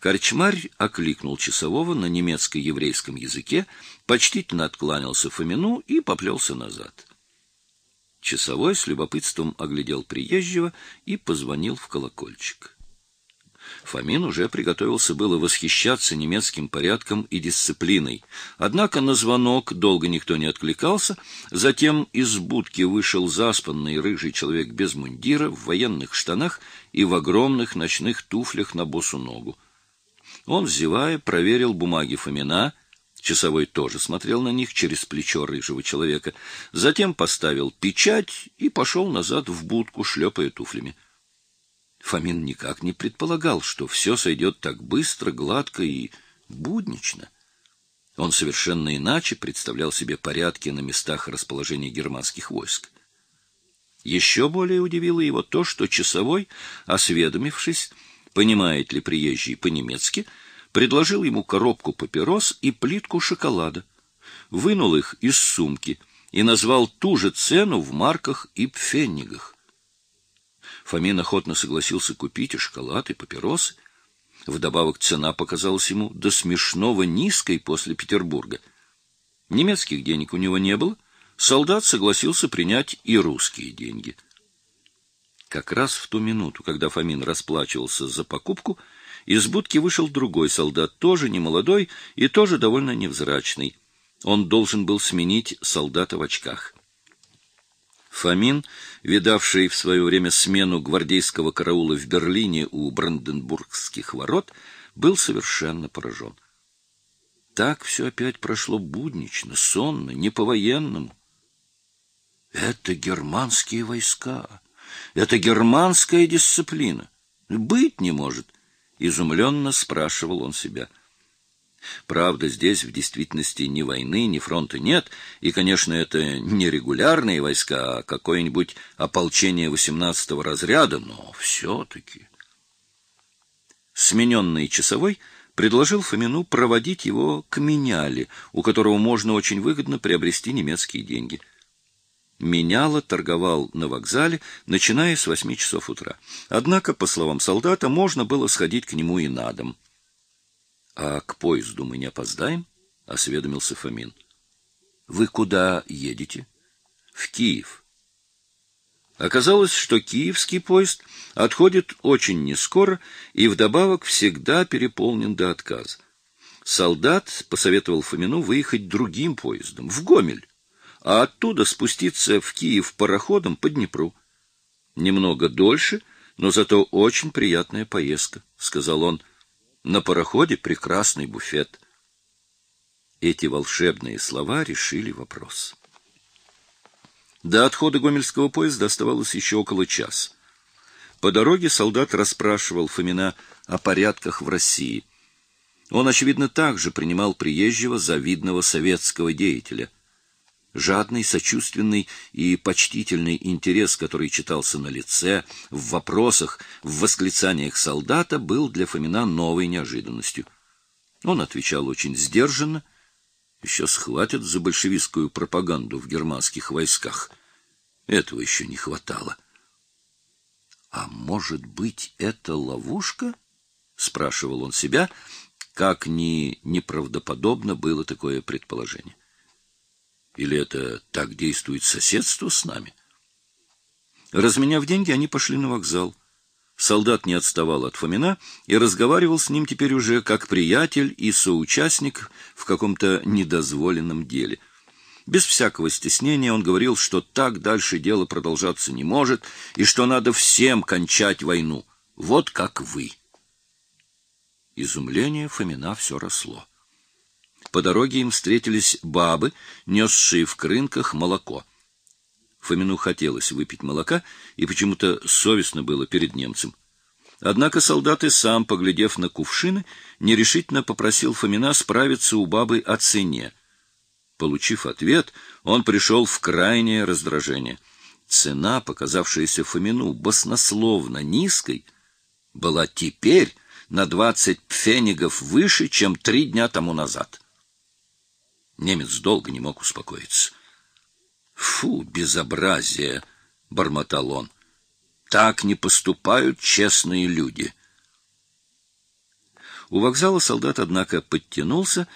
Корчмарь окликнул часового на немецко-еврейском языке, почтительно откланялся Фомину и поплелся назад. Часовой с любопытством оглядел приезжего и позвонил в колокольчик. Фомин уже приготовился было восхищаться немецким порядком и дисциплиной. Однако на звонок долго никто не откликался. Затем из будки вышел заспанный рыжий человек без мундира, в военных штанах и в огромных ночных туфлях на босу ногу. Он, зевая, проверил бумаги Фомина. Часовой тоже смотрел на них через плечо рыжего человека. Затем поставил печать и пошел назад в будку, шлепая туфлями. Фомин никак не предполагал, что все сойдет так быстро, гладко и буднично. Он совершенно иначе представлял себе порядки на местах расположения германских войск. Еще более удивило его то, что часовой, осведомившись, понимает ли приезжий по-немецки, предложил ему коробку папирос и плитку шоколада, вынул их из сумки и назвал ту же цену в марках и пфеннигах. Фомин охотно согласился купить и шоколад, и папиросы. Вдобавок цена показалась ему до смешного низкой после Петербурга. Немецких денег у него не было, солдат согласился принять и русские деньги. Как раз в ту минуту, когда Фомин расплачивался за покупку, из будки вышел другой солдат, тоже немолодой и тоже довольно невзрачный. Он должен был сменить солдата в очках. Фомин, видавший в свое время смену гвардейского караула в Берлине у Бранденбургских ворот, был совершенно поражен. Так все опять прошло буднично, сонно, не по-военному. Это германские войска, это германская дисциплина. Быть не может, изумленно спрашивал он себя. Правда, здесь в действительности ни войны, ни фронта нет, и, конечно, это не регулярные войска, а какое-нибудь ополчение 18-го разряда, но все-таки... Смененный часовой предложил Фомину проводить его к Меняле, у которого можно очень выгодно приобрести немецкие деньги. Меняла торговал на вокзале, начиная с восьми часов утра. Однако, по словам солдата, можно было сходить к нему и на дом. А к поезду мы не опоздаем? осведомился Фомин. Вы куда едете? В Киев. Оказалось, что киевский поезд отходит очень нескоро и вдобавок всегда переполнен до отказа. Солдат посоветовал Фомину выехать другим поездом, в Гомель, а оттуда спуститься в Киев пароходом по Днепру. Немного дольше, но зато очень приятная поездка, — сказал он, на пароходе прекрасный буфет. Эти волшебные слова решили вопрос. До отхода гомельского поезда оставалось еще около часа. По дороге солдат расспрашивал Фомина о порядках в России. Он, очевидно, также принимал приезжего за видного советского деятеля — Жадный, сочувственный и почтительный интерес, который читался на лице, в вопросах, в восклицаниях солдата, был для Фомина новой неожиданностью. Он отвечал очень сдержанно. Еще схватят за большевистскую пропаганду в германских войсках. Этого еще не хватало. — А может быть, это ловушка? — спрашивал он себя, как ни неправдоподобно было такое предположение. Или это так действует соседство с нами? Разменяв деньги, они пошли на вокзал. Солдат не отставал от Фомина и разговаривал с ним теперь уже как приятель и соучастник в каком-то недозволенном деле. Без всякого стеснения он говорил, что так дальше дело продолжаться не может и что надо всем кончать войну, вот как вы. Изумление Фомина все росло. По дороге им встретились бабы, несшие в крынках молоко. Фомину хотелось выпить молока, и почему-то совестно было перед немцем. Однако солдат и сам, поглядев на кувшины, нерешительно попросил Фомина справиться у бабы о цене. Получив ответ, он пришел в крайнее раздражение. Цена, показавшаяся Фомину баснословно низкой, была теперь на двадцать пфенигов выше, чем три дня тому назад. Немец долго не мог успокоиться. «Фу, безобразие!» — бормотал он. «Так не поступают честные люди». У вокзала солдат, однако, подтянулся